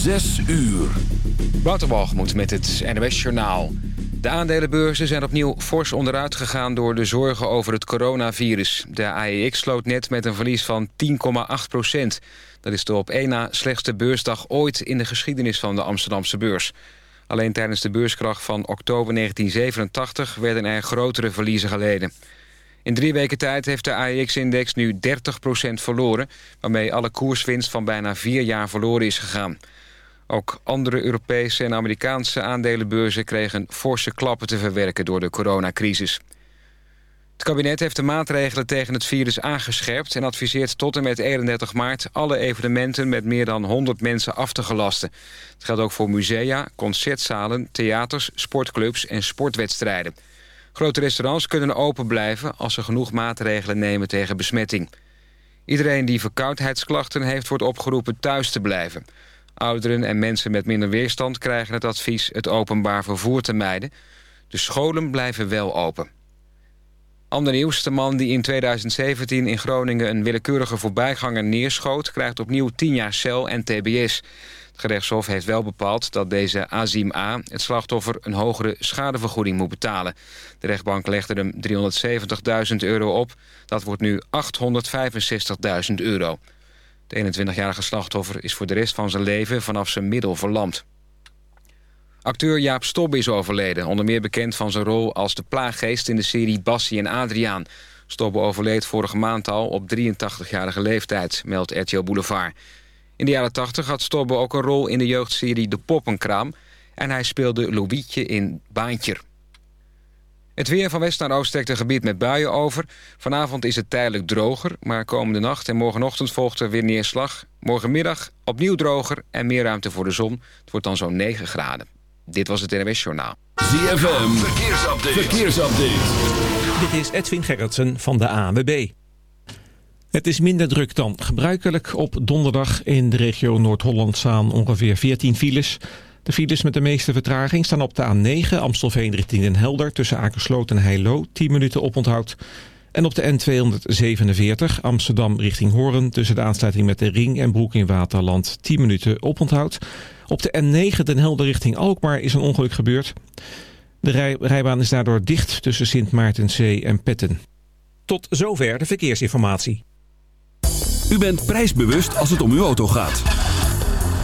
Zes uur. Waterwalgemoed met het NOS Journaal. De aandelenbeurzen zijn opnieuw fors onderuit gegaan... door de zorgen over het coronavirus. De AEX sloot net met een verlies van 10,8 procent. Dat is de op één na slechtste beursdag ooit... in de geschiedenis van de Amsterdamse beurs. Alleen tijdens de beurskracht van oktober 1987... werden er grotere verliezen geleden. In drie weken tijd heeft de AEX-index nu 30% verloren... waarmee alle koerswinst van bijna vier jaar verloren is gegaan. Ook andere Europese en Amerikaanse aandelenbeurzen... kregen forse klappen te verwerken door de coronacrisis. Het kabinet heeft de maatregelen tegen het virus aangescherpt... en adviseert tot en met 31 maart alle evenementen... met meer dan 100 mensen af te gelasten. Het geldt ook voor musea, concertzalen, theaters, sportclubs en sportwedstrijden. Grote restaurants kunnen open blijven als ze genoeg maatregelen nemen tegen besmetting. Iedereen die verkoudheidsklachten heeft wordt opgeroepen thuis te blijven. Ouderen en mensen met minder weerstand krijgen het advies het openbaar vervoer te mijden. De scholen blijven wel open. Ander nieuws, man die in 2017 in Groningen een willekeurige voorbijganger neerschoot... krijgt opnieuw 10 jaar cel en tbs. Het gerechtshof heeft wel bepaald dat deze Azim A... het slachtoffer een hogere schadevergoeding moet betalen. De rechtbank legde hem 370.000 euro op. Dat wordt nu 865.000 euro. De 21-jarige slachtoffer is voor de rest van zijn leven vanaf zijn middel verlamd. Acteur Jaap Stobbe is overleden, onder meer bekend van zijn rol als de plaaggeest in de serie Bassie en Adriaan. Stobbe overleed vorige maand al op 83-jarige leeftijd, meldt RTL Boulevard. In de jaren 80 had Stobbe ook een rol in de jeugdserie De Poppenkraam... en hij speelde Louietje in Baantjer. Het weer van west naar oost trekt een gebied met buien over. Vanavond is het tijdelijk droger, maar komende nacht en morgenochtend volgt er weer neerslag. Morgenmiddag opnieuw droger en meer ruimte voor de zon. Het wordt dan zo'n 9 graden. Dit was het NWS Journaal. ZFM, verkeersupdate. verkeersupdate. Dit is Edwin Gerritsen van de ANWB. Het is minder druk dan gebruikelijk. Op donderdag in de regio Noord-Holland staan ongeveer 14 files... De files met de meeste vertraging staan op de A9 Amstelveen richting Den Helder... tussen Akersloot en Heilo, 10 minuten oponthoud. En op de N247 Amsterdam richting Hoorn... tussen de aansluiting met de Ring en Broek in Waterland, 10 minuten oponthoud. Op de N9 Den Helder richting Alkmaar is een ongeluk gebeurd. De rij rijbaan is daardoor dicht tussen Sint Maartenzee en Petten. Tot zover de verkeersinformatie. U bent prijsbewust als het om uw auto gaat.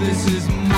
this is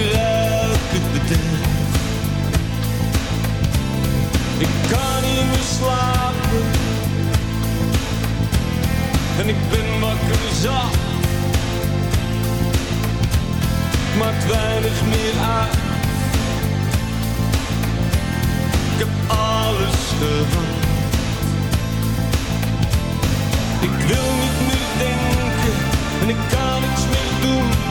kruipend bederf. Ik kan niet meer slapen. En ik ben wakker zacht. Maakt weinig meer uit. Ik heb alles gehad. Ik wil niet meer denken en ik kan niks meer doen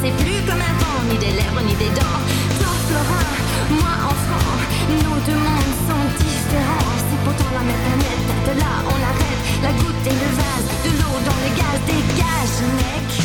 Comme un vent, ni des lèvres, ni des dents. Toi, Florin, moi, enfant, nos deux mondes sont différents. C'est pourtant la même planète, de là on arrête la goutte et le vase, de l'eau dans le gaz, dégage, mec.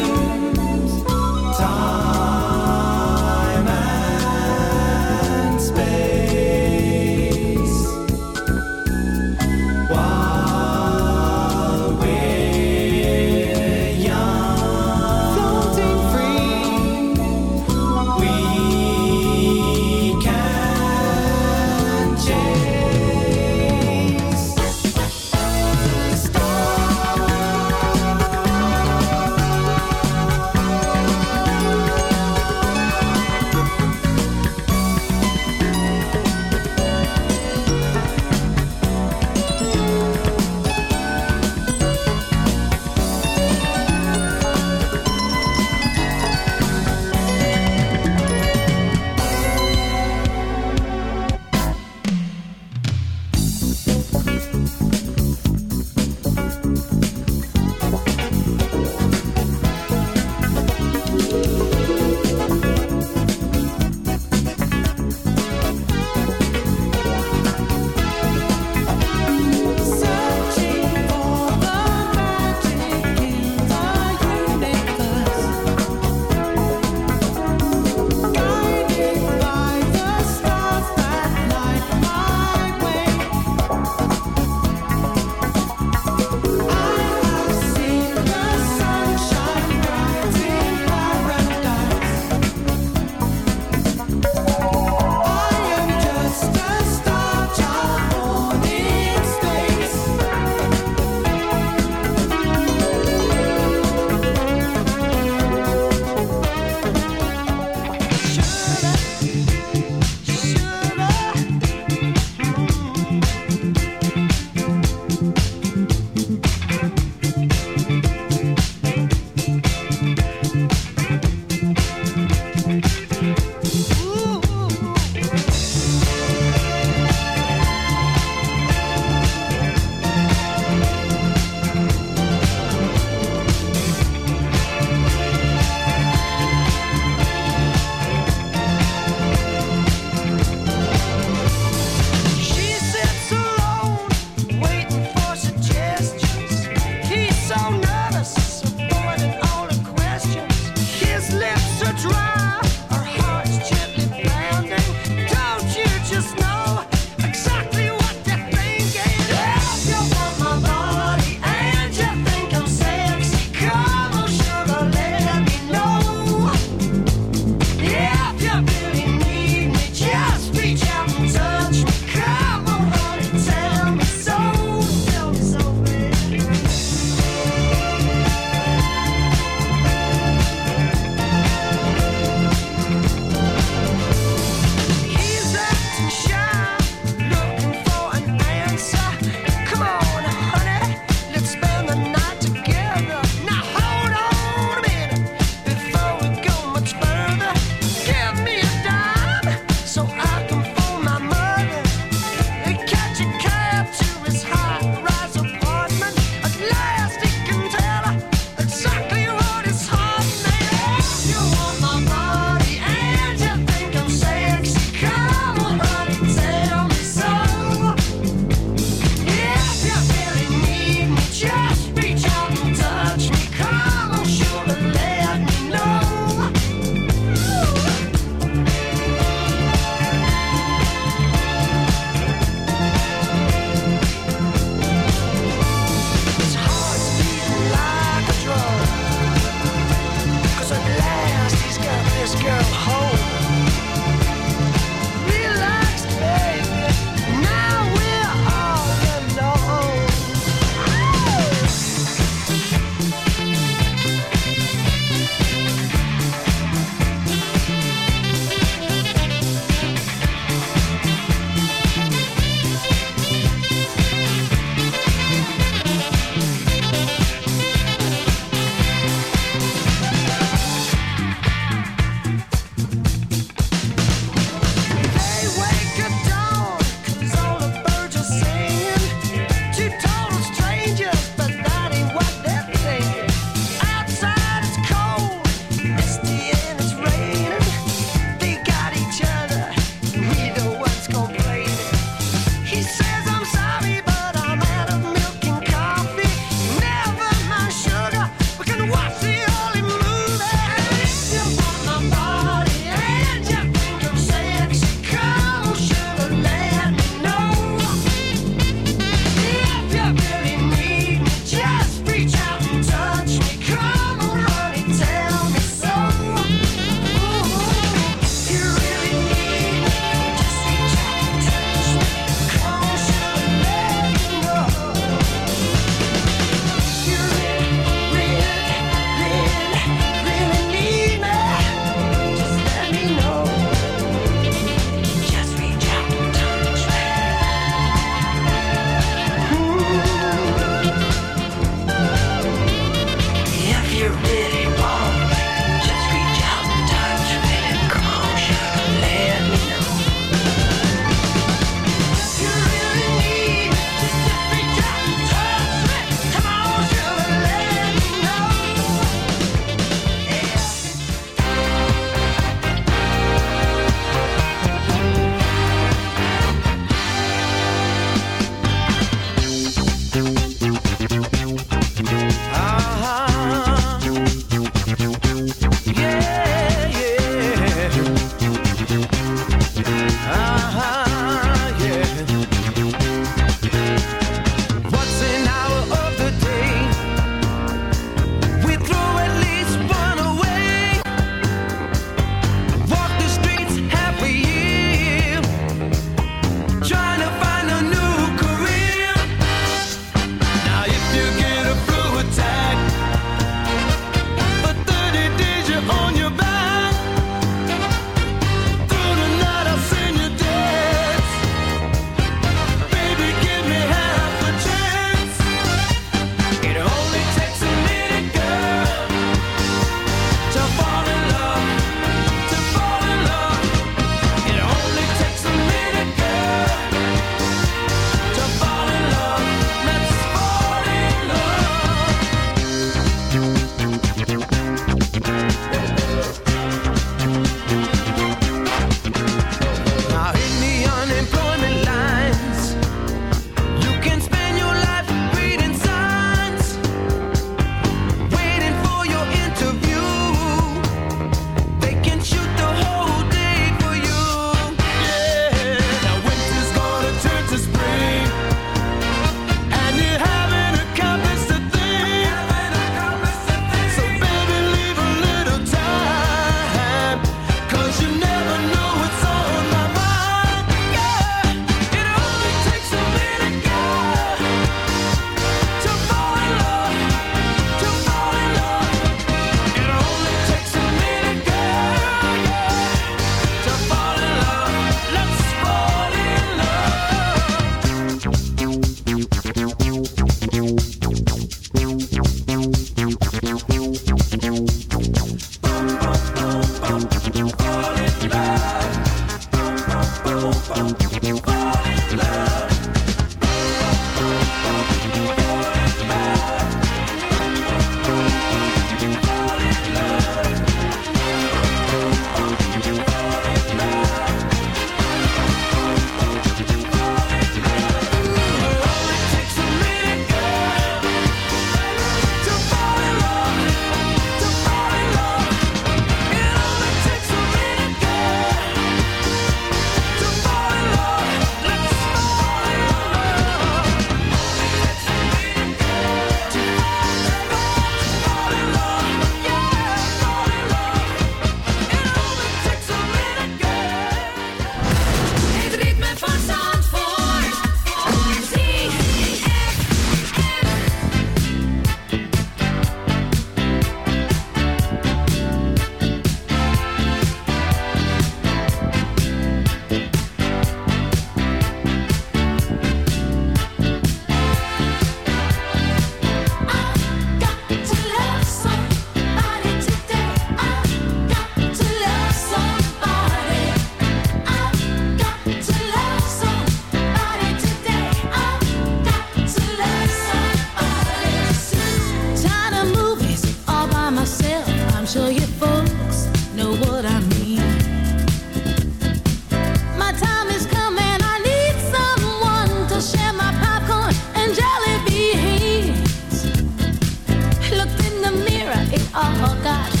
that.